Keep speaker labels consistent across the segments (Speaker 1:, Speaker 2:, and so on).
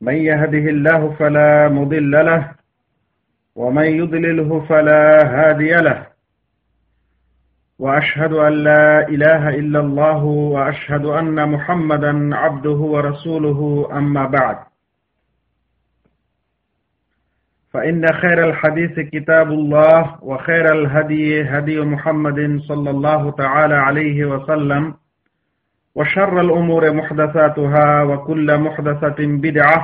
Speaker 1: من يهده الله فلا مضل له ومن يضلله فلا هادي له. وأشهد أن لا إله إلا الله وأشهد أن محمدا عبده ورسوله أما بعد. فإن خير الحديث كتاب الله وخير الهدي هدي محمد صلى الله تعالى عليه وسلم وشر الأمور محدثاتها وكل محدثة بدعة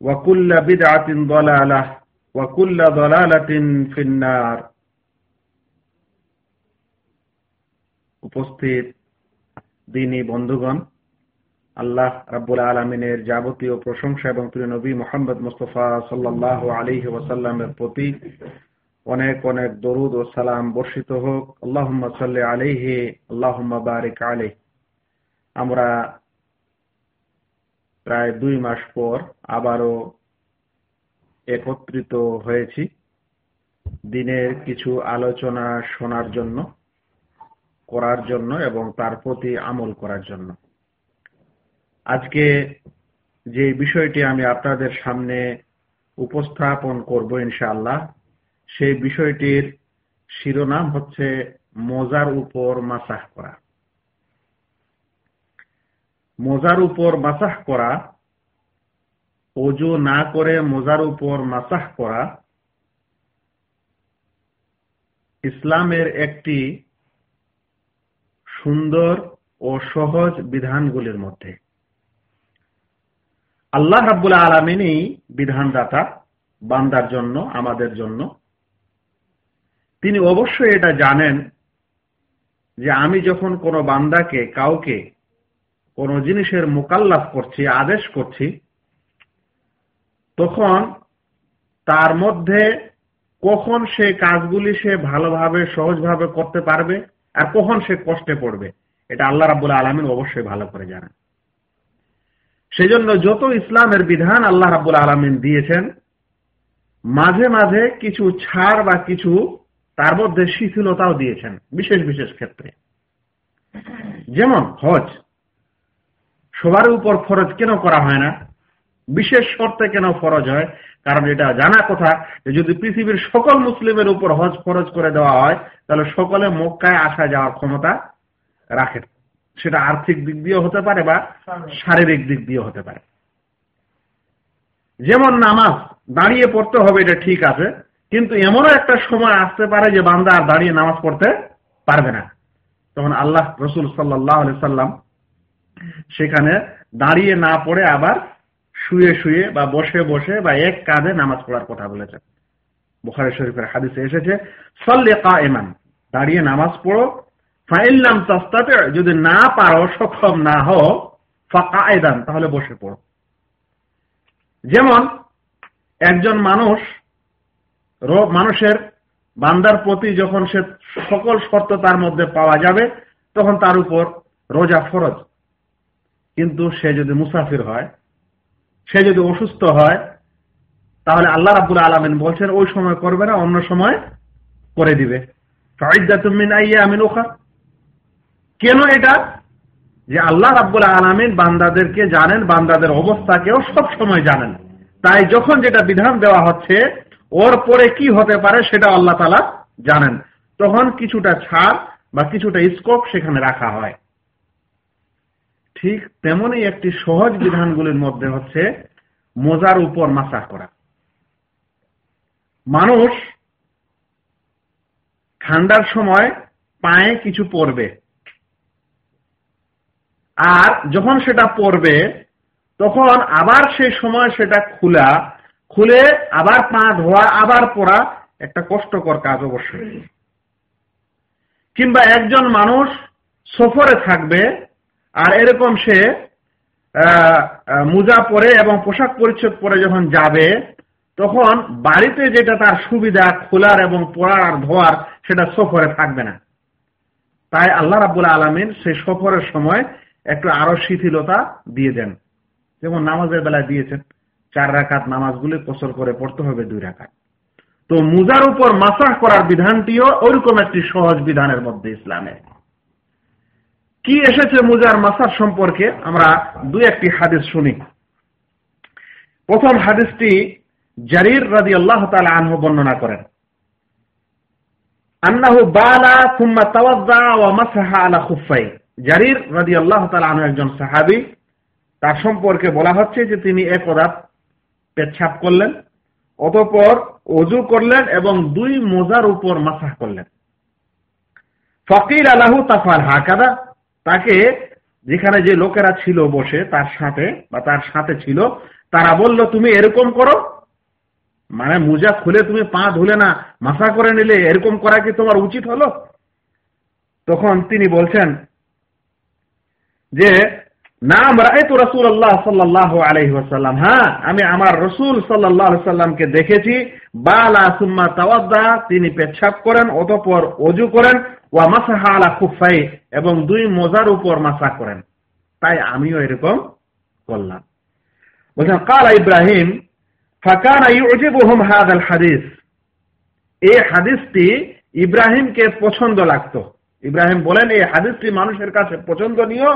Speaker 1: وكل بدعة ضلالة وكل ضلالة في النار উপস্থিত দিনী বন্ধুগণ আল্লাহ রাব্বুল আলমিনের যাবতীয় প্রশংসা এবং প্রিয় নবী মোহাম্মদ মুস্তফা সাল্লাহ আলী ওয়াসাল্লামের প্রতি অনেক অনেক দরুদ ও সালাম বর্ষিত হোক আল্লাহ সাল্লি আলিহি আল্লাহ বারিক আলী আমরা প্রায় দুই মাস পর আবারও একত্রিত হয়েছি দিনের কিছু আলোচনা শোনার জন্য, করার জন্য এবং তার প্রতি আমল করার জন্য। আজকে যে বিষয়টি আমি আপনাদের সামনে উপস্থাপন করব ইনশাআল্লাহ, সেই বিষয়টির শিরোনাম হচ্ছে মোজার উপর মাসাহ করা। মোজার উপর মাসাহ করা, অজু না করে মোজার উপর মাসাহ করা, ইসলামের একটি সুন্দর ও সহজ বিধানগুলির মধ্যে। আল্লাহ রাব্বুল আলমিনই বিধানদাতা বান্দার জন্য, আমাদের জন্য। তিনি অবশ্যই এটা জানেন যে আমি যখন কোনো বান্দাকে, কাউকে কোনো জিনিসের মোকাল্লাফ করছি, আদেশ করছি, তখন তার মধ্যে কখন সে কাজগুলি সে ভালোভাবে, সহজভাবে করতে পারবে আর কখন সে কষ্টে পড়বে, এটা আল্লাহ রাবুল আলমিন অবশ্যই ভালো করে জানেন। সেজন্য যত ইসলামের বিধান আল্লাহ রাবুল আলমিন দিয়েছেন, মাঝে মাঝে কিছু ছাড় বা কিছু তার মধ্যে শিথিলতাও দিয়েছেন, বিশেষ বিশেষ ক্ষেত্রে। যেমন হজ। সবার উপর ফরজ কেন করা হয় না? বিশেষ শর্তে কেন ফরজ হয়? কারণ এটা জানা কথা যদি পৃথিবীর সকল মুসলিমের উপর হজ ফরজ করে দেওয়া হয়, তাহলে সকলে মক্কায় আসা যাওয়ার ক্ষমতা রাখে। সেটা আর্থিক দিক দিয়ে হতে পারে বা শারীরিক দিক দিয়ে হতে পারে। যেমন নামাজ, দাঁড়িয়ে পড়তে হবে, এটা ঠিক আছে। কিন্তু এমনও একটা সময় আসতে পারে যে বান্দা আর দাঁড়িয়ে নামাজ পড়তে পারবে না। তখন আল্লাহ রসুল সাল্লাহ সাল্লাম সেখানে দাঁড়িয়ে না পড়ে আবার শুয়ে শুয়ে বা বসে বসে বা এক কাঁধে নামাজ পড়ার কথা বলেছেন। বুখারি শরীফের হাদিসে এসেছে, সল্লে কা এমান দাঁড়িয়ে নামাজ পড়ো ফাইল্লাম তাস্তাতে, যদি না পারো, সক্ষম না হও ফাঁকা আয়দান তাহলে বসে পড়ো। যেমন একজন মানুষ মানুষের বান্দার প্রতি যখন সে সকল শর্ত তার মধ্যে পাওয়া যাবে, তখন তার উপর রোজা ফরজ। কিন্তু সে যদি মুসাফির হয়, সে যদি অসুস্থ হয়, তাহলে আল্লাহ রাবুল আলমিন বলছেন, ওই সময় করবে না, অন্য সময় করে দিবে। কেন এটা? যে আল্লাহ রাব্বুল আলমিন বান্দাদেরকে জানেন, বান্দাদের অবস্থাকেও সব সময় জানেন। তাই যখন যেটা বিধান দেওয়া হচ্ছে, ওর পরে কি হতে পারে সেটা আল্লাহ তালা জানেন। তখন কিছুটা ছাড় বা কিছুটা স্কোপ সেখানে রাখা হয়। ঠিক তেমনই একটি সহজ বিধানগুলির মধ্যে হচ্ছে মোজার উপর মাসা করা। মানুষ ঠান্ডার সময় পায়ে কিছু পরবে। আর যখন সেটা পরবে, তখন আবার সেই সময় সেটা খোলা, খুলে আবার পা ধোয়া, আবার পরা একটা কষ্টকর কাজ অবশ্যই। কিংবা একজন মানুষ সফরে থাকবে আর এরকম সে মোজা পরে এবং পোশাক পরিচ্ছদ পরে যখন যাবে, তখন বাড়িতে যেটা তার সুবিধা, খোলার এবং পড়ার আর ধোয়ার, সেটা সফরে থাকবে না। তাই আল্লাহ রাবুল আলমিন সেই সফরের সময় একটু আরও শিথিলতা দিয়ে দেন। যেমন নামাজের বেলায় দিয়েছেন, চার রাখাত নামাজগুলি কসর করে পড়তে হবে দুই রাখাত তো মুজার উপর মাসাহ করার বিধানটিও ওইরকম একটি সহজ বিধানের মধ্যে ইসলামে কি এসেছে মুজার মাসার সম্পর্কে আমরা দুই একটি হাদিস শুনি। প্রথম হাদিসটি জারির রাজি আল্লাহ তালা আনহু বর্ণনা করেন। আন্নাহু ওয়া আলা খুফাই জারির রাজি আল্লাহ তালা আনহু একজন সাহাবী। তার সম্পর্কে বলা হচ্ছে যে তিনি একদা পেচ্ছাপ করলেন, অতপর অজু করলেন এবং দুই মোজার উপর মাসাহ করলেন। ফকির আলাহু তাফাল হাকাদা। তাকে যেখানে যে লোকেরা ছিল বসে, তার সাথে, বা তার সাথে ছিল, তারা বলল, তুমি এরকম করো? মানে মোজা খুলে তুমি পা ধুলে না, মাথা করে নিলে এরকম করা কি তোমার উচিত হলো? তখন তিনি বলছেন যে নাম রায়তু রসুল আল্লাহ সাল্লাহ আলহি ওসাল্লাম হ্যাঁ আমি আমার রসুল সাল্লাহ সাল্লামকে দেখেছি। বালা সুম্মা তাওয়াদ্দা, তিনি পেচ্ছাপ করেন, অতপর অজু করেন। ওয়া মাসাহা আলা খুফাই, এবং দুই মোজার উপর মাসা করেন। তাই আমিও এরকম করলাম। বলছেন, কালা ইব্রাহিম, ফাকানা ইউজিবুহুম হাদাল হাদিস। এই হাদিসটি ইব্রাহিমকে পছন্দ লাগতো। ইব্রাহিম বলেন, এই হাদিসটি মানুষের কাছে পছন্দনীয়।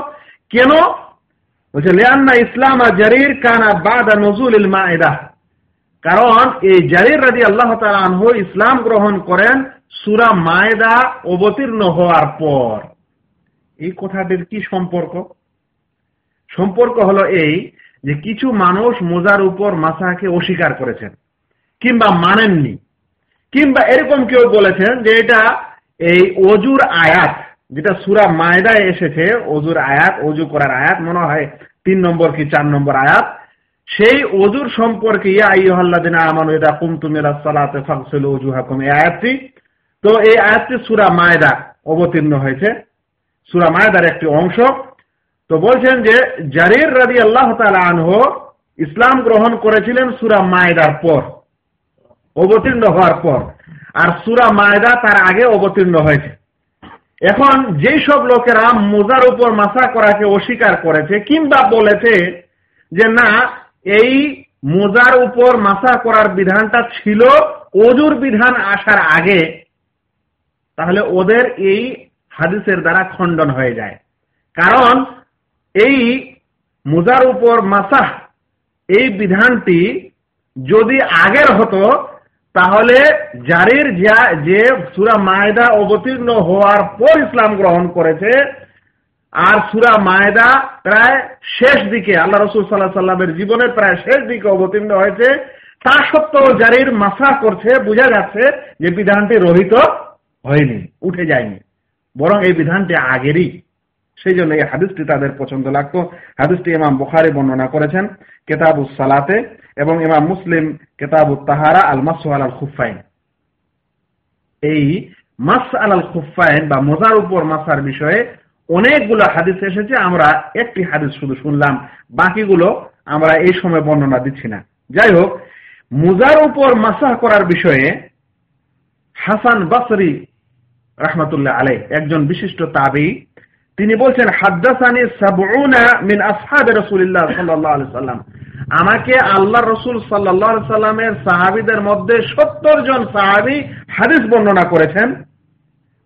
Speaker 1: কেন? বলছে লিয়ান্না ইসলাম জারির কানা বাদা নজুল মায়েদা কারণ এই জারির রাজি আল্লাহ আনহু ইসলাম গ্রহণ করেন সুরা মায়েদা অবতীর্ণ হওয়ার পর। এই কথাটির কি সম্পর্ক? সম্পর্ক হলো এই যে কিছু মানুষ মোজার উপর মাসাকে অস্বীকার করেছেন, কিংবা মানেননি, কিংবা এরকম কেউ বলেছেন যে এটা এই অজুর আয়াত যেটা সুরা মায়দায় এসেছে অজুর আয়াত অজু করার আয়াত, মনে হয় তিন নম্বর কি চার নম্বর আয়াত? সেই অজুর সম্পর্কে আয়াতটি, তো এই আয়াতটি সুরা মায়দা অবতীর্ণ হয়েছে। সুরা মায়দার একটি অংশ। তো বলছেন যে, জারির রাদি আল্লাহ আনহ ইসলাম গ্রহণ করেছিলেন সুরা মায়দার পর, অবতীর্ণ হওয়ার পর। আর সুরা মায়দা তার আগে অবতীর্ণ হয়েছে। এখন যেই সব লোকেরা মোজার উপর মাসা করাকে অস্বীকার করেছে কিংবা বলেছে যে না, এই মোজার উপর মাসা করার বিধানটা ছিল অজুর বিধান আসার আগে, তাহলে ওদের এই হাদিসের দ্বারা খণ্ডন হয়ে যায়। কারণ এই মোজার উপর মাসাহ, এই বিধানটি যদি আগের হতো তাহলে জারির যে সুরা মায়দা অবতীর্ণ হওয়ার পর ইসলাম গ্রহণ করেছে, আর সুরা মায়দা প্রায় শেষ দিকে, আল্লাহ রসুল সাল্লাহ সাল্লামের জীবনের প্রায় শেষ দিকে অবতীর্ণ হয়েছে, তা সত্ত্বেও জারির মাসা করছে, বোঝা যাচ্ছে যে বিধানটি রহিত হয়নি, উঠে যায়নি, বরং এই বিধানটি আগেরই। সেই জন্য এই হাদিসটি তাদের পছন্দ লাগতো। হাদিসটি ইমাম বুখারি বর্ণনা করেছেন, কেতাবুস সালাতে। এবং ইমাম মুসলিম কেতাবুত তাহারা আল মাসু আল খুফাইন এই মাস আল খুফাইন বা মোজার উপর মাসার বিষয়ে অনেকগুলো হাদিস এসেছে, আমরা একটি হাদিস শুধু শুনলাম, বাকিগুলো আমরা এই সময় বর্ণনা দিচ্ছি না। যাই হোক, মোজার উপর মাসাহ করার বিষয়ে হাসান বাসরি রহমতুল্লাহ আলাই একজন বিশিষ্ট তাবি, তিনি বলছেন, হাদ্দাসানি সাবউনা মিন আসহাবে রসুলিল্লাহ সাল্লাহ আলি সাল্লাম আমাকে আল্লাহ রসুল সাল্লাহ সাল্লামের সাহাবিদের মধ্যে সত্তর জন সাহাবি হাদিস বর্ণনা করেছেন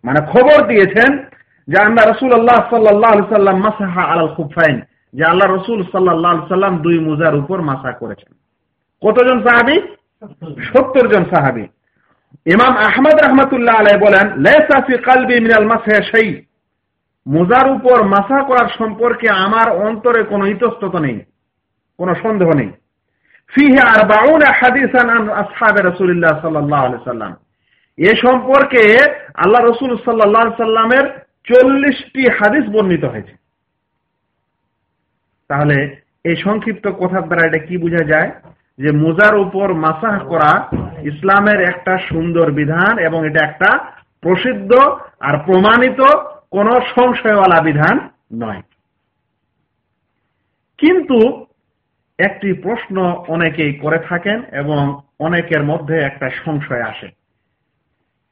Speaker 1: মানে খবর দিয়েছেন যে আল্লাহ রসুল আল্লাহ সাল্লাহ সাল্লাম মাসাহা আল খুফাইন, যে আল্লাহ রসুল সাল্লাহ সাল্লাম দুই মুজার উপর মাসা করেছেন। কতজন সাহাবি? সত্তর জন সাহাবি। ইমাম আহমদ রহমতুল্লাহ আলাই বলেন লেসাফি কালবি মিনাল মাসে সেই মোজার উপর মাসা করার সম্পর্কে আমার অন্তরে কোনো ইতস্তত নেই। কোনো সন্দেহ নেই। ফিহে আর বাউন সাল্লাহ সাল্লাম। এ সম্পর্কে আল্লাহ রসুল সাল্লাহ সাল্লামের চল্লিশটি হাদিস বর্ণিত হয়েছে। তাহলে এই সংক্ষিপ্ত কথার দ্বারা এটা কি বোঝা যায়? যে মোজার উপর মাসাহ করা ইসলামের একটা সুন্দর বিধান এবং এটা একটা প্রসিদ্ধ আর প্রমাণিত কোন সংশয়ওয়ালা বিধান নয়। কিন্তু একটি প্রশ্ন অনেকেই করে থাকেন এবং অনেকের মধ্যে একটা সংশয় আসে।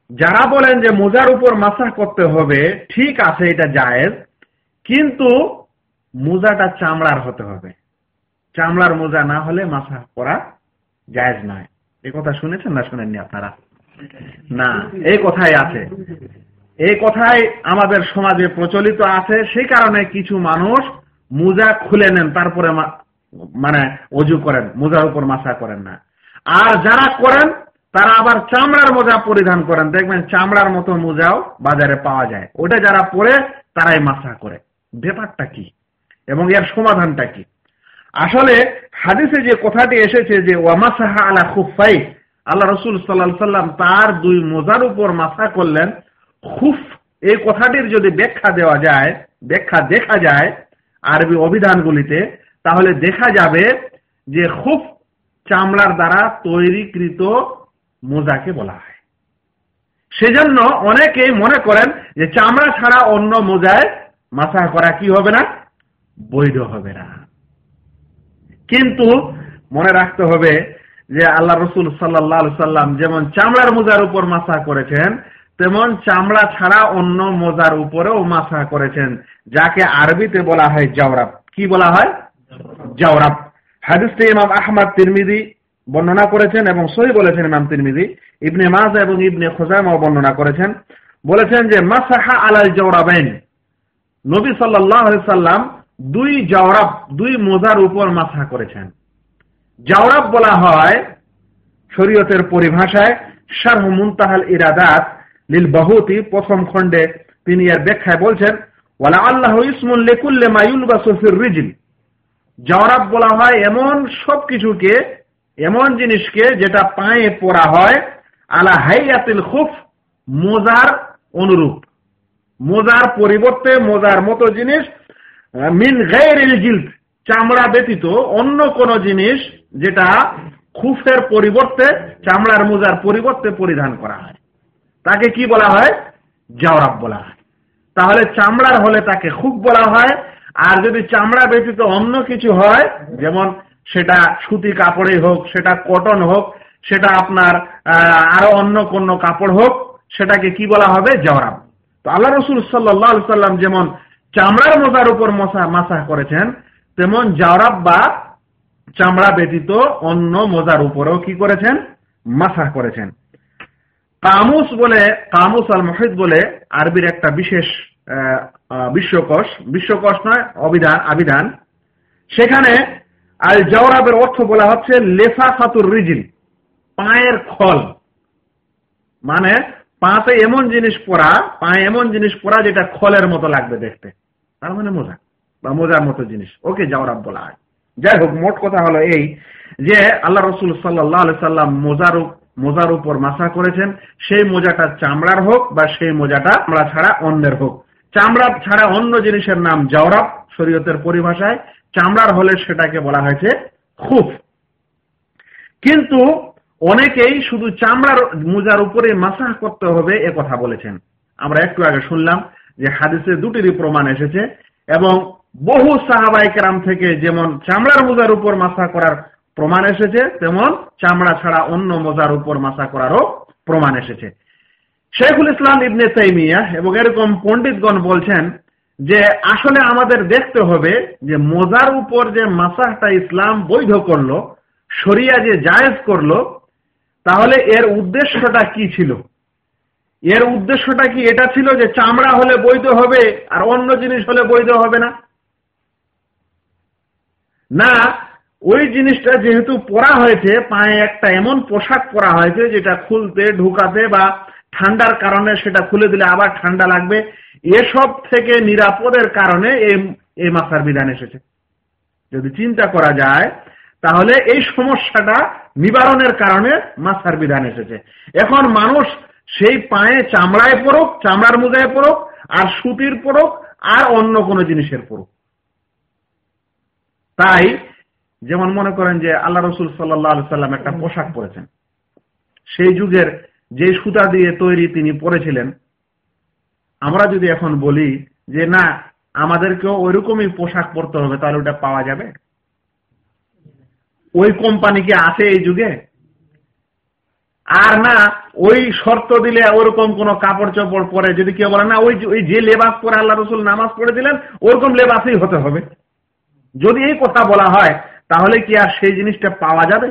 Speaker 1: যারা বলেন যে মোজার উপর মাসাহ করতে হবে, ঠিক আছে, এটা জায়েজ, কিন্তু মোজাটা চামড়ার হতে হবে। চামড়ার মোজা না হলে মাসাহ করা জায়েজ নয়। এই কথা শুনেছেন না শুনেননি আপনারা? না এই কথাই আছে। এই কথাই আমাদের সমাজে প্রচলিত আছে। সেই কারণে কিছু মানুষ মোজা খুলে নেন, তারপরে মানে অজু করেন, মোজার উপর মাসা করেন না। আর যারা করেন, তারা আবার চামড়ার মোজা পরিধান করেন। দেখবেন চামড়ার মতো মোজাও বাজারে পাওয়া যায়। ওটা যারা পরে, তারাই মাসা করে। ব্যাপারটা কি? এবং এর সমাধানটা কি? আসলে হাদিসে যে কথাটি এসেছে যে ওয়ামাসাহা আলা খুফাই আল্লাহ রসুল সাল্লাহ সাল্লাম তার দুই মোজার উপর মাসা করলেন। খুফ, এই কথাটির যদি ব্যাখ্যা দেওয়া যায়, ব্যাখ্যা দেখা যায় আরবি অভিধানগুলিতে তাহলে দেখা যাবে যে খুব চামড়ার দ্বারা তৈরিকৃত মোজাকে বলা হয়। সেজন্য অনেকেই মনে করেন যে চামড়া ছাড়া অন্য মোজায় মাসা করা কি হবে না? বৈধ হবে না। কিন্তু মনে রাখতে হবে যে আল্লাহ রসুল সাল্লাহ সাল্লাম যেমন চামড়ার মোজার উপর মাসা করেছেন, তেমন চামড়া ছাড়া অন্য মোজার উপরেও মাসা করেছেন, যাকে আরবিতে বলা হয় জাওরাব। কি বলা হয়? জাওরাব হাদিসটি ইমাম আহমদ তিরমিদি বর্ণনা করেছেন এবং সহি বলেছেন ইমাম তিরমিদি ইবনে মাজা এবং ইবনে খোজাইমাও বর্ণনা করেছেন। বলেছেন যে, মাসাহা আলাল জাওরাবাইন। নবী সাল্লাহ সাল্লাম দুই জাওরাব, দুই মোজার উপর মাসা করেছেন। জাওরাব বলা হয় শরীয়তের পরিভাষায় শারহ মুনতাহাল ইরাদাত লীল বাহুতি, প্রথম খণ্ডে তিনি এর ব্যাখ্যায় বলছেন, ওয়ালা আল্লাহ ইসমুল লেকুল্লে মায়ুল বা সফির রিজিল। জওরাব বলা হয় এমন সব কিছুকে এমন জিনিসকে যেটা পায়ে পড়া হয়, আলা হাইয়াতিল খুফ, মোজার অনুরূপ। মোজার পরিবর্তে, মোজার মতো জিনিস মিন চামড়া ব্যতীত অন্য কোন জিনিস যেটা খুফের পরিবর্তে, চামড়ার মোজার পরিবর্তে পরিধান করা হয়। তাকে কি বলা হয়? জাওরাব বলা হয়। তাহলে চামড়ার হলে তাকে খুব বলা হয় আর যদি চামড়া ব্যতীত অন্য কিছু হয়, যেমন সেটা সুতি কাপড়ে হোক, সেটা কটন হোক, সেটা আপনার আরও অন্য কোন কাপড় হোক, সেটাকে কি বলা হবে? জওরাব তো আল্লাহ রসুল সাল্লাহ সাল্লাম যেমন চামড়ার মোজার উপর মশা মাসা করেছেন, তেমন জাওরাব বা চামড়া ব্যতীত অন্য মোজার উপরেও কি করেছেন? মাসা করেছেন। কামুস বলে, কামুস আল মহিদ বলে আরবির একটা বিশেষ বিশ্বকোষ বিশ্বকোষ নয় অবিধান আবিধান সেখানে আল জওরাবের অর্থ বলা হচ্ছে লেফা ফাতুর রিজিল পায়ের খল। মানে পাতে এমন জিনিস পরা পায়ে এমন জিনিস পরা যেটা খলের মতো লাগবে দেখতে। তার মানে মোজা, বা মোজার মতো জিনিস। ওকে জওরাব বলা হয়। যাই হোক, মোট কথা হলো এই যে আল্লাহ রসুল সাল্লাহ সাল্লাম মোজার মোজার উপর মাসা করেছেন। সেই মোজাটা চামড়ার হোক বা সেই মোজাটা আমরা ছাড়া অন্যের হোক। চামড়া ছাড়া অন্য জিনিসের নাম জওরাব, শরীয়তের পরিভাষায়। চামড়ার হলে সেটাকে বলা হয়েছে খুব কিন্তু অনেকেই শুধু চামড়ার মোজার উপরে মাসাহ করতে হবে এ কথা বলেছেন। আমরা একটু আগে শুনলাম যে হাদিসে দুটিরই প্রমাণ এসেছে এবং বহু সাহাবাই কেরাম থেকে যেমন চামড়ার মোজার উপর মাসা করার প্রমাণ এসেছে, তেমন চামড়া ছাড়া অন্য মোজার উপর মাসা করারও প্রমাণ এসেছে। শেখুল ইসলাম ইবনে তাইমিয়া এবং এরকম পণ্ডিতগণ বলছেন যে আসলে আমাদের দেখতে হবে যে মোজার উপর যে মাসাহটা ইসলাম বৈধ করল, শরিয়া যে জায়েজ করল, তাহলে এর উদ্দেশ্যটা কি ছিল? এর উদ্দেশ্যটা কি এটা ছিল যে চামড়া হলে বৈধ হবে আর অন্য জিনিস হলে বৈধ হবে না? না, ওই জিনিসটা যেহেতু পরা হয়েছে, পায়ে একটা এমন পোশাক পরা হয়েছে যেটা খুলতে, ঢুকাতে বা ঠান্ডার কারণে সেটা খুলে দিলে আবার ঠান্ডা লাগবে। এসব থেকে নিরাপদের কারণে এই মাসার বিধান এসেছে। যদি চিন্তা করা যায়, তাহলে এই সমস্যাটা নিবারণের কারণে মাসার বিধান এসেছে। এখন মানুষ সেই পায়ে চামড়ায় পড়ুক, চামড়ার মোজায় পড়ুক, আর সুতির পড়ুক, আর অন্য কোনো জিনিসের পড়ুক। তাই যেমন মনে করেন যে আল্লাহ রসুল সাল্লাহ সাল্লাম একটা পোশাক পরেছেন। সেই যুগের যে সুতা দিয়ে তৈরি তিনি পরেছিলেন। আমরা যদি এখন বলি যে, না, আমাদেরকেও ওইরকমই পোশাক পরতে হবে, তাহলে ওটা পাওয়া যাবে? ওই কোম্পানি কি আছে এই যুগে? আর না, ওই শর্ত দিলে ওরকম কোন কাপড় চোপড় পরে যদি কেউ বলে, না, ওই ওই যে লেবাস পরে আল্লাহ রসুল নামাজ পড়ে দিলেন, ওরকম লেবাসই হতে হবে। যদি এই কথা বলা হয়, তাহলে কি আর সেই জিনিসটা পাওয়া যাবে?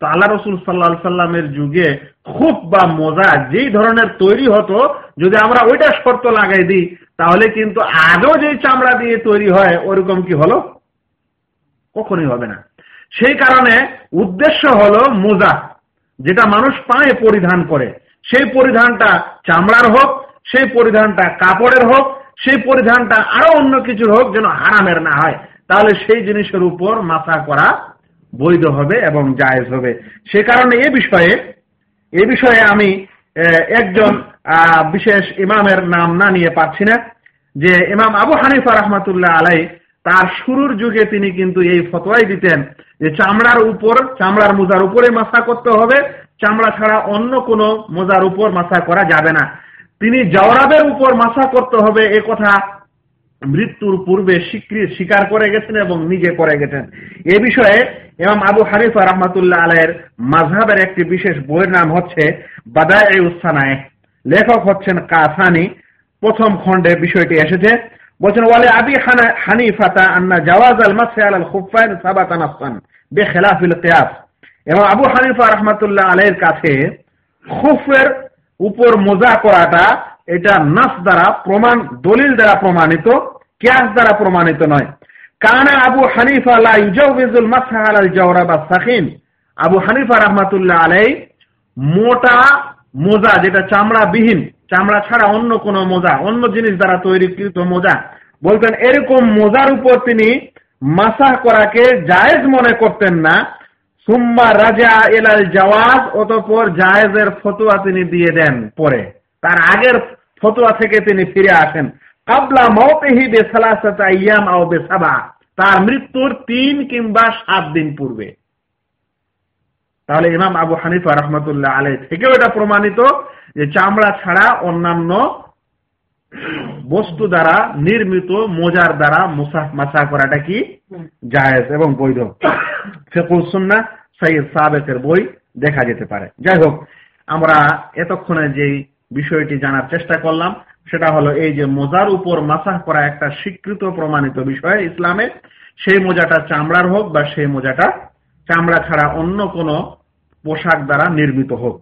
Speaker 1: তো আল্লাহ রসুল সাল্লা সাল্লামের যুগে খুব বা মজা, যেই ধরনের তৈরি হতো, যদি আমরা ওইটা শর্ত লাগাই দিই, তাহলে কিন্তু আজও যে চামড়া দিয়ে তৈরি হয়, ওরকম কি হলো? কখনই হবে না। সেই কারণে উদ্দেশ্য হলো মোজা, যেটা মানুষ পায়ে পরিধান করে। সেই পরিধানটা চামড়ার হোক, সেই পরিধানটা কাপড়ের হোক, সেই পরিধানটা আরও অন্য কিছুর হোক যেন হারামের না হয়। তাহলে সেই জিনিসের উপর মাথা করা বৈধ হবে এবং জায়েজ হবে। সে কারণে এ বিষয়ে এ বিষয়ে আমি একজন বিশেষ ইমামের নাম না নিয়ে পাচ্ছি না, যে ইমাম আবু হানিফা রহমতুল্লাহ আলাই তার শুরুর যুগে তিনি কিন্তু এই ফতোয়াই দিতেন যে চামড়ার উপর, চামড়ার মোজার উপরে মাথা করতে হবে, চামড়া ছাড়া অন্য কোনো মোজার উপর মাথা করা যাবে না। তিনি জওরাবের উপর মাথা করতে হবে, এ কথা মৃত্যুর পূর্বে স্বীকার করে গেছেন এবং নিজে করে গেছেন। এ বিষয়ে এবং আবু হানিফা রহমতুল্লাহ আলের মাঝহাবের একটি বিশেষ বইয়ের নাম হচ্ছে বাদায় উস্তানায় লেখক হচ্ছেন কাসানি। প্রথম খণ্ডে বিষয়টি এসেছে। বলছেন, ওয়ালে আবি হানিফাতা আন্না জাওয়াজ আল মাসে আল খুফাইন সাবাতান আফসান বেখেলাফিল কিয়াস। এবং আবু হানিফা রহমতুল্লাহ আলের কাছে খুফের উপর মোজা করাটা এটা নাস দ্বারা প্রমাণ, দলিল দ্বারা প্রমাণিত, ক্যাস দ্বারা প্রমাণিত নয়। কানা আবু হানিফা আলাল আবু হানিফা রাহমাতুল্লাহ আলাই মোটা মোজা, যেটা চামড়া বিহীন চামড়া ছাড়া অন্য কোন মোজা, অন্য জিনিস দ্বারা তৈরিকৃত মোজা। বলতেন, এরকম মোজার উপর তিনি মাসাহ করাকে জায়েজ মনে করতেন না। সুম্মা রাজা এলাল জাওয়াজ, অতপর জায়েজের ফতোয়া তিনি দিয়ে দেন পরে। তার আগের ফতোয়া থেকে তিনি ফিরে আসেন। কাবলা মৌতেহি বেসালাসাতা ইয়াম আও বে সাবা তার মৃত্যুর তিন কিংবা সাত দিন পূর্বে। তাহলে ইমাম আবু হানিফা রহমতুল্লাহ আলাই থেকেও এটা প্রমাণিত যে চামড়া ছাড়া অন্যান্য বস্তু দ্বারা নির্মিত মোজার দ্বারা মাসা করাটা কি? জায়েজ এবং বৈধ। ফেকুল সুন্না সৈয়দ সাবেকের বই দেখা যেতে পারে। যাই হোক আমরা এতক্ষণে যেই বিষয়টি জানার চেষ্টা করলাম। সেটা হলো এই যে মোজার উপর মাসাহ করা একটা স্বীকৃত প্রমাণিত বিষয় ইসলামে, সেই মোজাটা চামড়ার হোক বা সেই মোজাটা চামড়া ছাড়া অন্য কোনো পোশাক দ্বারা নির্মিত হোক।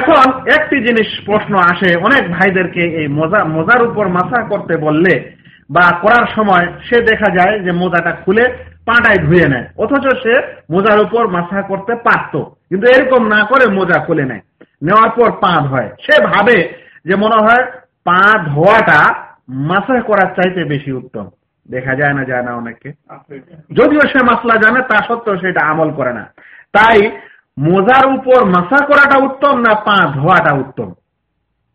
Speaker 1: এখন একটি জিনিস প্রশ্ন আসে, অনেক ভাইদেরকে এই মোজা, মোজার উপর মাথা করতে বললে বা করার সময় সে দেখা যায় যে মোজাটা খুলে পাটায় ধুয়ে নেয়, অথচ সে মোজার উপর মাথা করতে পারত। কিন্তু এরকম না করে মোজা খুলে নেয়। নেওয়ার পর পা ধয় সে ভাবে যে মনে হয় পা ধোয়াটা মাসা করার চাইতে বেশি উত্তম। দেখা যায় না যায় না অনেককে। যদিও সে মাসলা জানে, তা সত্ত্বেও সেটা আমল করে না। তাই মোজার উপর মাসা করাটা উত্তম না পা ধোয়াটা উত্তম?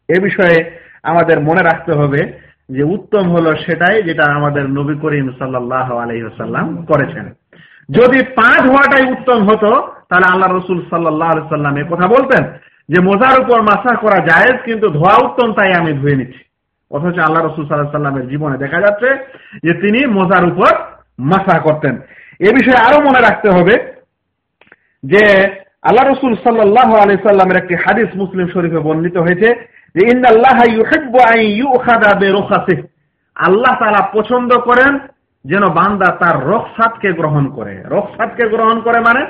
Speaker 1: এ বিষয়ে আমাদের মনে রাখতে হবে যে উত্তম হলো সেটাই যেটা আমাদের নবী করিম সাল্লাহ আলহিহাল্লাম করেছেন। যদি পা ধোয়াটাই উত্তম হতো, তাহলে আল্লাহ রসুল সাল্লাহ সাল্লাম এ কথা বলতেন। যে মোজার উপর মাসা করা যায় কিন্তু ধোয়া উত্তম তাই আমি ধুয়ে নিচ্ছি। অথচ আল্লাহ রসুল সাল্লাহ সাল্লামের জীবনে দেখা যাচ্ছে যে তিনি মোজার উপর মাসা করতেন। এ বিষয়ে আরও মনে রাখতে হবে যে আল্লাহ রসুল সাল্লাহ আলি সাল্লামের একটি হাদিস মুসলিম শরীফে বর্ণিত হয়েছে যে আল্লাহ তালা পছন্দ করেন যেন বান্দা তার রকসাতকে গ্রহণ করে। রকসাতকে গ্রহণ করে মানে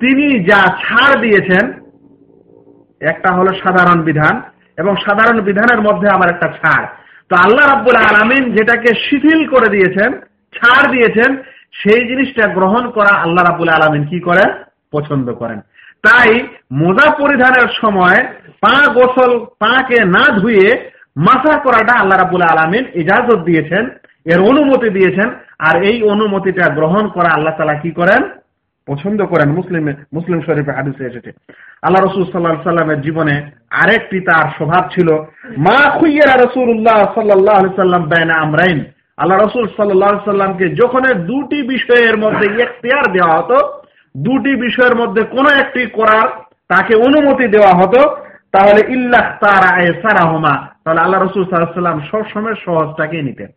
Speaker 1: তিনি যা ছাড় দিয়েছেন একটা হলো সাধারণ বিধান এবং সাধারণ বিধানের মধ্যে আমার একটা ছাড়। তো আল্লাহ রাব্বুল আলমিন যেটাকে শিথিল করে দিয়েছেন, ছাড় দিয়েছেন, সেই জিনিসটা গ্রহণ করা আল্লাহ রাবুল আলমিন কি করেন? পছন্দ করেন। তাই মোজা পরিধানের সময় পা গোসল পাকে না ধুয়ে মাথা করাটা আল্লাহ রাবুল আলমিন ইজাজত দিয়েছেন, এর অনুমতি দিয়েছেন, আর এই অনুমতিটা গ্রহণ করা আল্লাহ তালা কি করেন? পছন্দ করেন মুসলিম মুসলিম শরীফে হাদিসে এসেছে। আল্লাহ রসুল সাল্লাহ সাল্লামের জীবনে আরেকটি তার স্বভাব ছিল, মা খুইয়েরা রসুল্লাহ সাল্লাহ সাল্লাম বেনা আমরাইন। আল্লাহ রসুল সাল্লাহ সাল্লামকে যখন দুটি বিষয়ের মধ্যে এখতিয়ার দেওয়া হতো, দুটি বিষয়ের মধ্যে কোন একটি করার তাকে অনুমতি দেওয়া হতো, তাহলে ইল্লাহ তারা সারাহমা, তাহলে আল্লাহ রসুল সাল্লাহ সাল্লাম সবসময় সহজটাকে নিতেন।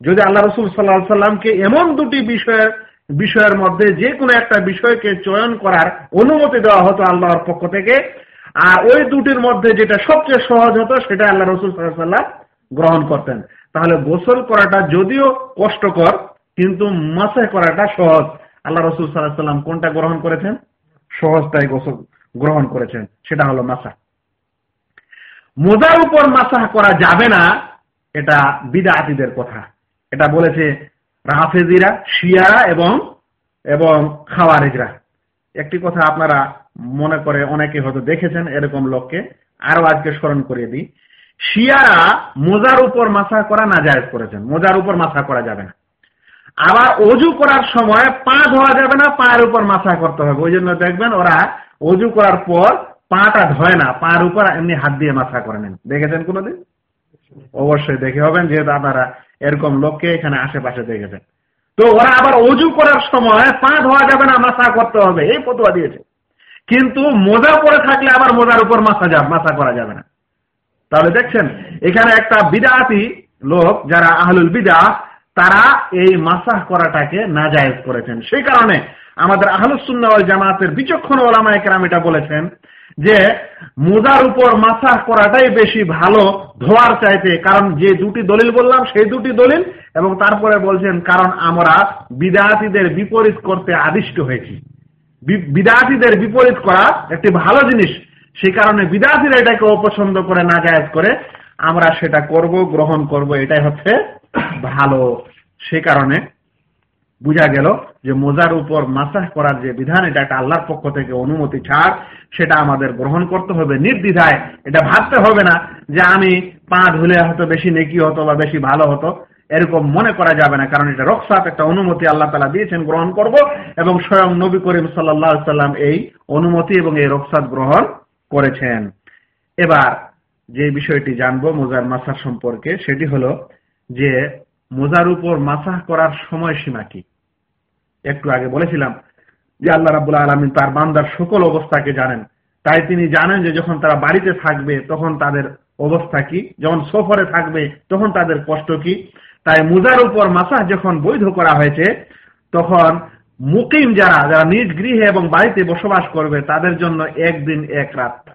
Speaker 1: যদি আল্লাহ রসুল সাল্লাহ সাল্লামকে এমন দুটি বিষয়ের বিষয়ের মধ্যে যে কোনো একটা বিষয়কে চয়ন করার অনুমতি দেওয়া হতো আল্লাহর পক্ষ থেকে। আর ওই দুটির মধ্যে যেটা সবচেয়ে সহজ হতো, সেটা আল্লাহ রসুল সাল্লাহ গ্রহণ করতেন। তাহলে গোসল করাটা যদিও কষ্টকর, কিন্তু মাসে করাটা সহজ। আল্লাহ রসুল সাল্লাহ সাল্লাম কোনটা গ্রহণ করেছেন? সহজটাই গোসল গ্রহণ করেছেন, সেটা হলো মাসা। মোজার উপর মাসাহ করা যাবে না, এটা বিদাতিদের কথা। এটা বলেছে রাহাফেজিরা শিয়ারা এবং এবং খাওয়ারেজরা। একটি কথা আপনারা মনে করে অনেকে হয়তো দেখেছেন এরকম লোককে। আরও আজকে স্মরণ করিয়ে দিই। শিয়ারা মোজার উপর মাথা করা না জায়জ করেছেন। মোজার উপর মাথা করা যাবে না। আবার অজু করার সময় পা ধোয়া যাবে না, পায়ের উপর মাথা করতে হবে। ওই জন্য দেখবেন ওরা অজু করার পর পাটা ধয় না, পায়ের উপর এমনি হাত দিয়ে মাথা করে নেন। দেখেছেন কোনোদিন? অবশ্যই দেখে হবেন, যেহেতু আপনারা এরকম লোককে এখানে আশেপাশে দেখেছেন। তো ওরা আবার অজু করার সময় পা ধোয়া যাবে না, মাথা করতে হবে, এই ফতোয়া দিয়েছে। কিন্তু মোজা পরে থাকলে আবার মোজার উপর মাথা যাবে মাথা করা যাবে না। তাহলে দেখছেন, এখানে একটা বিদাতি লোক, যারা আহলুল বিদা তারা এই মাসাহ করাটাকে নাজায়েজ করেছেন। সেই কারণে আমাদের আহলুসুন্না জামাতের বিচক্ষণ ওলামা একরাম এটা বলেছেন যে মোজার উপর মাসাহ করাটাই বেশি ভালো ধোয়ার চাইতে, কারণ যে দুটি দলিল বললাম, সেই দুটি দলিল, এবং তারপরে বলছেন, কারণ আমরা বিদাতিদের বিপরীত করতে আদিষ্ট হয়েছি। বিদাতিদের বিপরীত করা একটি ভালো জিনিস সেই কারণে বিদাতিরা এটাকে অপছন্দ করে না জায়জ করে, আমরা সেটা করব, গ্রহণ করব, এটাই হচ্ছে ভালো। সে কারণে বুঝা গেল যে মোজার উপর মাসাহ করার যে বিধান, এটা একটা আল্লাহর পক্ষ থেকে অনুমতি ছাড়, সেটা আমাদের গ্রহণ করতে হবে নির্দ্বিধায়। এটা ভাবতে হবে না যে আমি পা ধুলে হয়তো বেশি নেকি হতো বা বেশি ভালো হতো, এরকম মনে করা যাবে না, কারণ এটা রক্সাত, একটা অনুমতি আল্লাহ তালা দিয়েছেন গ্রহণ করব, এবং স্বয়ং নবী করিম সাল্লাহ সাল্লাম এই অনুমতি এবং এই রক্সাত গ্রহণ করেছেন। এবার যে বিষয়টি জানব মোজার মাসার সম্পর্কে, সেটি হলো যে মোজার উপর মাসাহ করার সময়সীমা কি? একটু আগে বলেছিলাম যে আল্লাহ রাবুল আলমিন তার বান্দার সকল অবস্থাকে জানেন। তাই তিনি জানেন যে যখন তারা বাড়িতে থাকবে, তখন তাদের অবস্থা কি? যখন সফরে থাকবে, তখন তাদের কষ্ট কি? তাই মুজার উপর মাসাহ যখন বৈধ করা হয়েছে, তখন মুকিম যারা যারা নিজ গৃহে এবং বাড়িতে বসবাস করবে, তাদের জন্য একদিন এক রাত।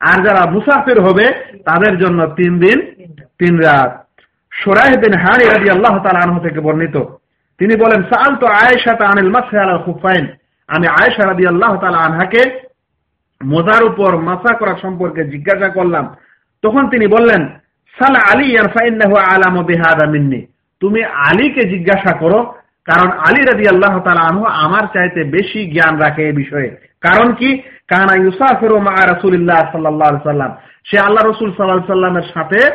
Speaker 1: আর যারা মুসাফির হবে, তাদের জন্য তিন দিন, তিন রাত। সোরাহ বিন হানি রাজি আল্লাহ তালা থেকে বর্ণিত তিনি বলেন সাল তো আয়েশা আনিল মাসে আল খুফাইন। আমি আয়েশা রাদি আল্লাহ তালা আনহাকে মোজার উপর মাসা করা সম্পর্কে জিজ্ঞাসা করলাম। তখন তিনি বললেন, সাল আলী আলাম বেহাদা মিন্নি। তুমি আলীকে জিজ্ঞাসা করো, কারণ আলী রাজি আল্লাহ তালা আমার চাইতে বেশি জ্ঞান রাখে এই বিষয়ে। কারণ কি? কানা ইউসাফির মা রাসুলিল্লাহ সাল্লাহ সাল্লাম। সে আল্লাহ রসুল সাল্লাহ সাল্লামের সাথে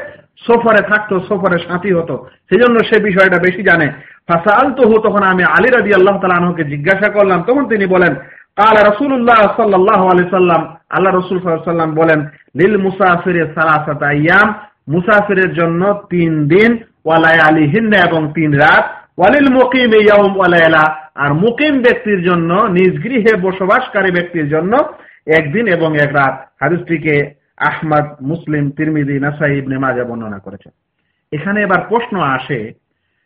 Speaker 1: সফরে থাকতো, সফরে সাথী হতো। সেজন্য সে বিষয়টা বেশি জানে। ফাসাল তখন আমি আলী রাজি আল্লাহ তালাহকে জিজ্ঞাসা করলাম, তখন তিনি বলেন, কাল রসুল্লাহ সাল্লাহ আলি সাল্লাম, আল্লাহ রসুল সাল্লাম বলেন, লিল মুসাফির সালাসাত ইয়াম মুসাফিরের জন্য তিন দিন ওয়ালাই আলী হিন্দা এবং তিন রাত ওয়ালিল মুকিম ইয়াউম ওয়ালাইলা আর মুকিম ব্যক্তির জন্য, নিজ গৃহে বসবাসকারী ব্যক্তির জন্য একদিন এবং এক রাত। হাদিসটিকে আহমদ, মুসলিম তিরমিদি নাসাই, ইবনে মাজা বর্ণনা করেছেন। এখানে এবার প্রশ্ন আসে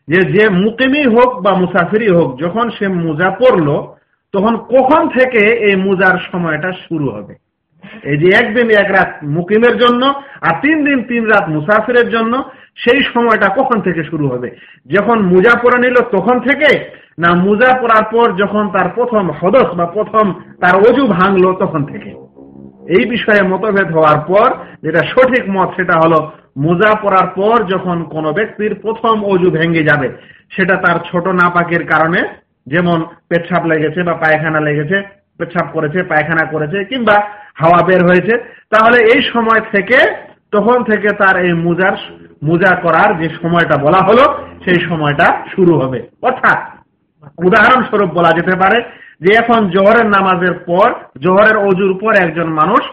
Speaker 1: যে যে মুকিমি হোক বা মুসাফিরি হোক, যখন সে মোজা পড়ল তখন কখন থেকে এই মোজার সময়টা শুরু হবে? এই যে একদিন এক রাত মুকিমের জন্য আর তিন দিন তিন রাত মুসাফিরের জন্য, সেই সময়টা কখন থেকে শুরু হবে? যখন মোজা পরে নিল তখন থেকে? না, মোজা পরার পর যখন তার প্রথম হদস বা প্রথম তার অজু ভাঙলো তখন থেকে? এই বিষয়ে মতভেদ হওয়ার পর যেটা সঠিক মত সেটা হলো মোজা পরার পর যখন কোনো ব্যক্তির প্রথম অজু ভেঙে যাবে, সেটা তার ছোট নাপাকের কারণে, যেমন পেচ্ছাপ লেগেছে বা পায়খানা লেগেছে, পেচ্ছাপ করেছে, পায়খানা করেছে, কিংবা হাওয়া বের হয়েছে, তাহলে এই সময় থেকে, তখন থেকে তার এই মোজার মোজা করার যে সময়টা বলা হলো, সেই সময়টা শুরু হবে। অর্থাৎ, উদাহরণস্বরূপ বলা যেতে পারে যে এখন জোহরের নামাজের পর, জোহরের অজুর পর একজন মানুষ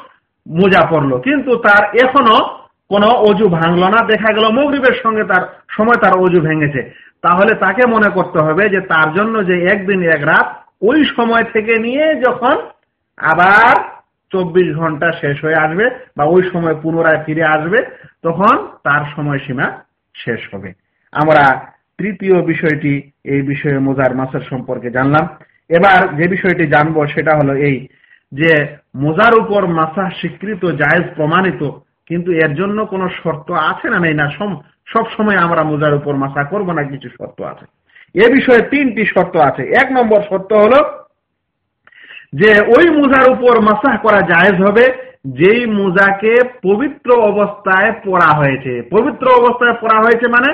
Speaker 1: মোজা পড়ল কিন্তু তার এখনও কোনো অজু ভাঙলো না, দেখা গেল মগরীবের সঙ্গে তার সময় তার অজু ভেঙেছে। তাহলে তাকে মনে করতে হবে যে তার জন্য যে একদিন এক রাত, ওই সময় থেকে নিয়ে যখন আবার চব্বিশ ঘণ্টা শেষ হয়ে আসবে বা ওই সময় পুনরায় ফিরে আসবে, তখন তার সময়সীমা শেষ হবে। আমরা তৃতীয় বিষয়টি এই বিষয়ে মোজার মাসের সম্পর্কে জানলাম। এবার যে বিষয়টি জানব সেটা হলো এই যে মোজার উপর মাসা স্বীকৃত জায়েজ প্রমাণিত কিন্তু এর জন্য কোনো শর্ত আছে না নেই? না সব সময় আমরা মোজার উপর মাসা করব না, কিছু শর্ত আছে। এ বিষয়ে তিনটি শর্ত আছে। এক নম্বর শর্ত হলো যে ওই মোজার উপর মাসাহ করা জায়েজ হবে যেই মোজাকে পবিত্র অবস্থায় পড়া হয়েছে। পবিত্র অবস্থায় পড়া হয়েছে মানে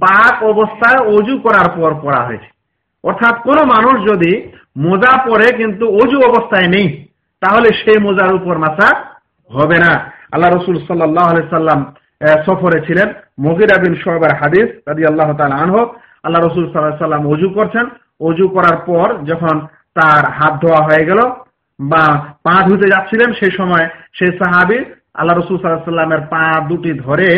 Speaker 1: পাক অবস্থায় অজু করার পর পড়া হয়েছে। অর্থাৎ কোন মানুষ যদি মোজা পরে কিন্তু অজু অবস্থায় নেই, তাহলে সেই মোজার উপর মাসা হবে না। আল্লাহ রসুল সাল্লাহ সাল্লাম সফরে ছিলেন। মহিরা বিন সোহেবের হাদিস রাজি আল্লাহ আনহ, আল্লাহ রসুল সাল্লাহ সাল্লাম অজু করছেন। অজু করার পর যখন তার হাত ধোয়া হয়ে গেল বা পা ধুতে যাচ্ছিলেন, সেই সময় সেই সাহাবি আল্লাহ রসুল সাল্লামের পা দুটি ধরে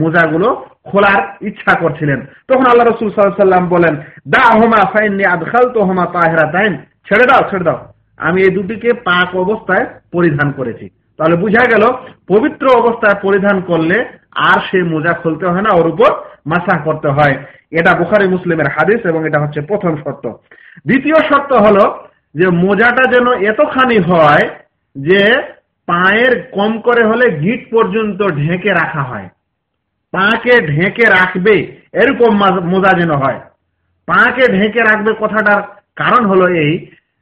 Speaker 1: মোজাগুলো খোলার ইচ্ছা করছিলেন। তখন আল্লাহ রসুল সাল্লাম বলেন দা হোমা ফাইনি আদখাল তো হোমা তাহেরা তাইন ছেড়ে দাও ছেড়ে দাও। আমি এই দুটিকে পাক অবস্থায় পরিধান করেছি। তাহলে বুঝা গেল, পবিত্র অবস্থায় পরিধান করলে আর সেই মোজা খুলতে হয় না, ওর উপর মাসা করতে হয়। এটা বুখারি মুসলিমের হাদিস এবং এটা হচ্ছে প্রথম শর্ত। দ্বিতীয় শর্ত হলো যে মোজাটা যেন এতখানি হয় যে পায়ের কম করে হলে গিট পর্যন্ত ঢেকে রাখা হয়। পাকে ঢেকে রাখবে, এরকম মোজা যেন হয়। পাকে ঢেকে রাখবে কথাটার কারণ হলো এই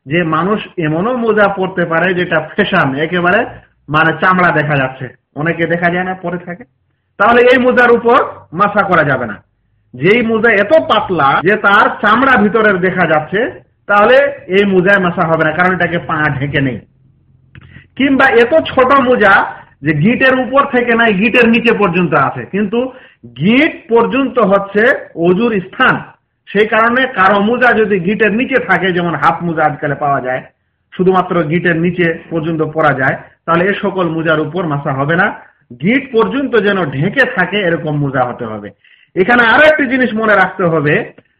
Speaker 1: যে মানুষ এমনও মোজা পড়তে পারে যেটা ফ্যাশন, একেবারে মানে চামড়া দেখা যাচ্ছে। অনেকে দেখা যায় না, পরে থাকে। তাহলে এই মোজার উপর মাসা করা যাবে না। যেই মোজা এত পাতলা যে তার চামড়া ভিতরের দেখা যাচ্ছে, তাহলে এই মোজায় মাসা হবে না, কারণ এটাকে পা ঢেকে নেই। কিংবা এত ছোট মোজা যে গিটের উপর থেকে নাই গিটের নিচে পর্যন্ত আছে। কিন্তু গিট পর্যন্ত হচ্ছে অজুর স্থান। সেই কারণে কারও মোজা যদি গিটের নিচে থাকে, যেমন হাফ মোজা আজকালে পাওয়া যায়, শুধুমাত্র গিটের নিচে পর্যন্ত পরা যায় তাহলে এ সকল মোজার উপর মাসা হবে না। গিট পর্যন্ত যেন ঢেকে থাকে, এরকম মোজা হতে হবে। এখানে আরও একটি জিনিস মনে রাখতে হবে,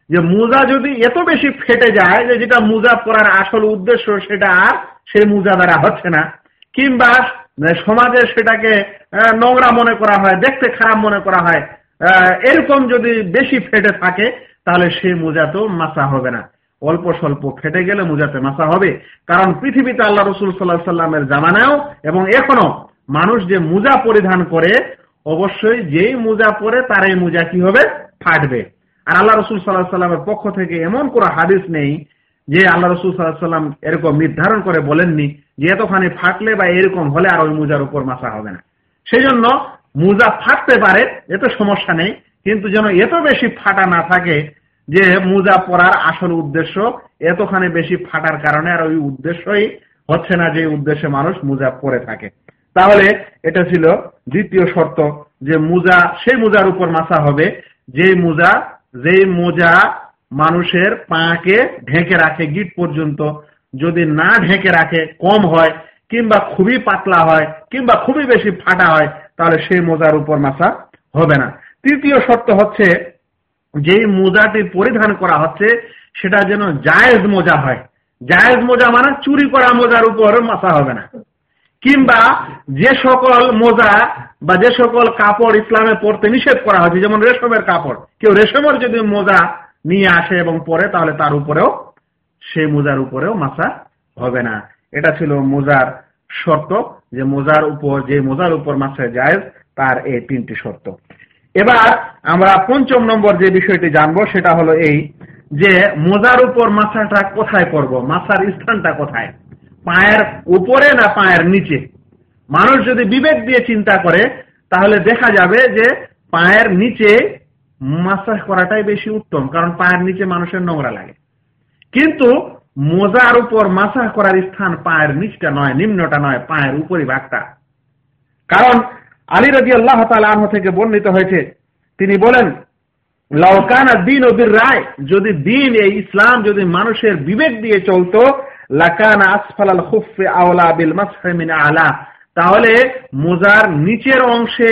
Speaker 1: যে মোজা যদি এত বেশি ফেটে যায় যে যেটা মোজা পরার আসল উদ্দেশ্য, সেটা আর সেই মোজা দ্বারা হচ্ছে না। কিংবা সমাজে সেটাকে নোংরা মনে করা হয়, দেখতে খারাপ মনে করা হয় এরকম যদি বেশি ফেটে থাকে, তাহলে সেই মোজা তো মাসা হবে না। অল্প স্বল্প ফেটে গেলে মোজাতে মাসা হবে। কারণ পৃথিবীতে আল্লাহ রসুল সাল্লাহ সাল্লামের জামানাও এবং এখনও মানুষ যে মোজা পরিধান করে, অবশ্যই যেই মোজা পরে তার এই মোজা কি হবে? ফাটবে। আর আল্লাহ রসুল সাল্লাহ সাল্লামের পক্ষ থেকে এমন কোনো হাদিস নেই যে আল্লাহ রসুল সাল্লাহ সাল্লাম এরকম নির্ধারণ করে বলেননি যে এতখানি ফাটলে বা এরকম হলে আর ওই মোজার উপর মাসা হবে না। সেই জন্য মোজা ফাটতে পারে, এত সমস্যা নেই, কিন্তু যেন এত বেশি ফাটা না থাকে যে মোজা পরার আসল উদ্দেশ্য এতখানি বেশি ফাটার কারণে আর ওই উদ্দেশ্যই হচ্ছে না যে উদ্দেশ্যে মানুষ মোজা পরে থাকে। তাহলে এটা ছিল দ্বিতীয় শর্ত যে মোজা, সেই মোজার উপর মাসা হবে। যে মোজা, যেই মোজা মানুষের পাকে ঢেকে রাখে গিট পর্যন্ত, যদি না ঢেকে রাখে, কম হয়, কিংবা খুবই পাতলা হয়, কিংবা খুবই বেশি ফাটা হয়, তাহলে সেই মোজার উপর মাসা হবে না। তৃতীয় শর্ত হচ্ছে যেই মোজাটি পরিধান করা হচ্ছে, সেটা যেন জায়েজ মোজা হয়। জায়েজ মোজা মানে চুরি করা মোজার উপর মাসা হবে না। কিংবা যে সকল মোজা বা যে সকল কাপড় ইসলামে পরতে নিষেধ করা হয়েছে, যেমন রেশমের কাপড়। কেউ রেশমের যদি মোজা নিয়ে আসে এবং পরে, তাহলে তার উপরেও, সেই মোজার উপরেও মাসা হবে না। এটা ছিল মোজার শর্ত, যে মোজার উপর, যে মোজার উপর মাসা যায় তার এই তিনটি শর্ত। এবার আমরা পঞ্চম নম্বর যে বিষয়টি জানব, সেটা হলো এই যে মোজার উপর মাসাটা কোথায় করব মাসার স্থানটা কোথায়? পায়ের উপরে না পায়ের নিচে? মানুষ যদি বিবেক দিয়ে চিন্তা করে, তাহলে দেখা যাবে যে পায়ের নিচে মাসাজ করাটাই বেশি উত্তম, কারণ পায়ের নিচে মানুষের নোংরা লাগে। কিন্তু মোজার উপর মাসাজ করার স্থান পায়ের নিচটা নয়, নিম্নটা নয়, পায়ের উপরি ভাগটা কারণ আলী রাজি আল্লাহ তালাহ থেকে বর্ণিত হয়েছে, তিনি বলেন লওকানা দিন ওদের রায় যদি দিন এই ইসলাম যদি মানুষের বিবেক দিয়ে চলতো, লাকানা খুফে আওলা বিল আলা তাহলে মোজার নিচের অংশে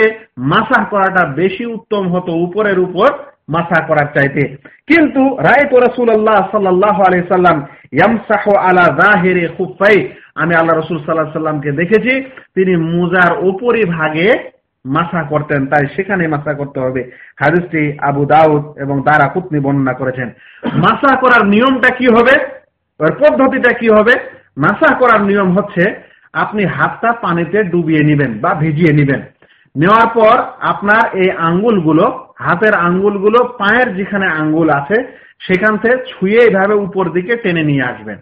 Speaker 1: মাসাহ করাটা বেশি উত্তম হতো, উপরের উপর মাসা করার চাইতে। কিন্তু রায়ত রসুল্লাহ সাল্লাহ আলি ইয়ামসাহ আলা জাহেরে খুফাই আমি আল্লাহ রসুল সাল্লাহ সাল্লামকে দেখেছি, তিনি মোজার উপরি ভাগে মাসা করতেন, তাই সেখানে মাসা করতে হবে। হাদিসটি আবু দাউদ এবং দারা কুতনি বর্ণনা করেছেন। মাসা করার নিয়মটা কি হবে? পদ্ধতিটা কি হবে? মাসা করার নিয়ম হচ্ছে, আপনি হাতটা পানিতে ডুবিয়ে নেবেন বা ভিজিয়ে নেবেন। নেওয়ার পর আপনার এই আঙ্গুলগুলো, হাতের আঙ্গুলগুলো, পায়ের যেখানে আঙ্গুল আছে, সেখান থেকে ছুঁয়ে এইভাবে উপর দিকে টেনে নিয়ে আসবেন।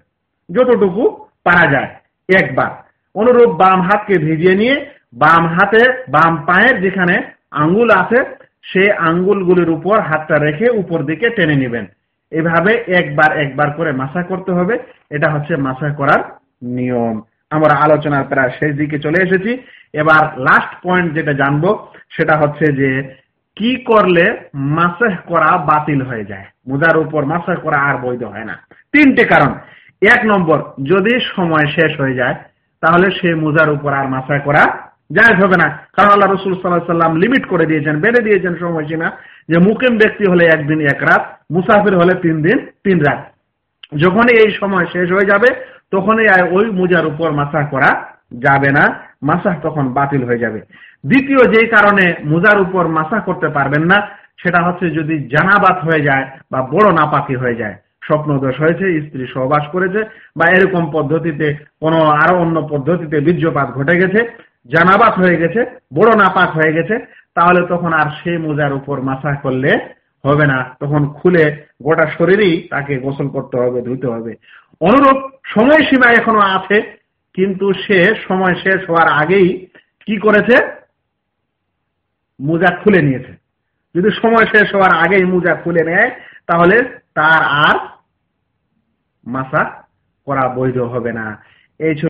Speaker 1: যতটুকু পারা যায়। একবার। অনুরূপ বাম হাতকে ভিজিয়ে নিয়ে বাম হাতে, বাম পায়ের যেখানে আঙ্গুল আছে সেই আঙ্গুলগুলির উপর হাতটা রেখে উপর দিকে টেনে নেবেন। এভাবে একবার একবার করে মাসা করতে হবে। এটা হচ্ছে মাসা করার নিয়ম। আমরা আলোচনার প্রায় শেষ দিকে চলে এসেছি। এবার লাস্ট পয়েন্ট যেটা জানব, সেটা হচ্ছে যে কি করলে মাসেহ করা বাতিল হয়ে যায়? মুদার উপর মাসেহ করা আর বৈধ হয় না। তিনটে কারণ। এক নম্বর, যদি সময় শেষ হয়ে যায়, তাহলে সে মোজার উপর আর মাসা করা জায়জ হবে না। কারণ আল্লাহ রসুল সাল্লাহ সাল্লাম লিমিট করে দিয়েছেন বেড়ে দিয়েছেন সময়সীমা যে মুকিম ব্যক্তি হলে একদিন এক রাত, মুসাফির হলে তিন দিন, তিন রাত। যখনই এই সময় শেষ হয়ে যাবে, তখনই আর ওই মোজার উপর মাসা করা যাবে না মাসা তখন বাতিল হয়ে যাবে। দ্বিতীয় যেই কারণে মোজার উপর মাসা করতে পারবেন না, সেটা হচ্ছে যদি জানাবাত হয়ে যায় বা বড় নাপাকি হয়ে যায়। স্বপ্নদোষ হয়েছে, স্ত্রী সহবাস করেছে বা এরকম পদ্ধতিতে কোনো আরও অন্য পদ্ধতিতে বীর্যপাত ঘটে গেছে, জানাবাত হয়ে গেছে, বড় নাপাক হয়ে গেছে, তাহলে তখন আর সে মোজার উপর মাসা করলে হবে না। তখন খুলে গোটা শরীরেই তাকে গোসল করতে হবে, ধুতে হবে। অনুরূপ সময়সীমা এখনও আছে, কিন্তু সে সময় শেষ হওয়ার আগেই কি করেছে? মোজা খুলে নিয়েছে। যদি সময় শেষ হওয়ার আগেই মোজা খুলে নেয়, তাহলে তার আর মাসা করা বৈধ হবে না। এই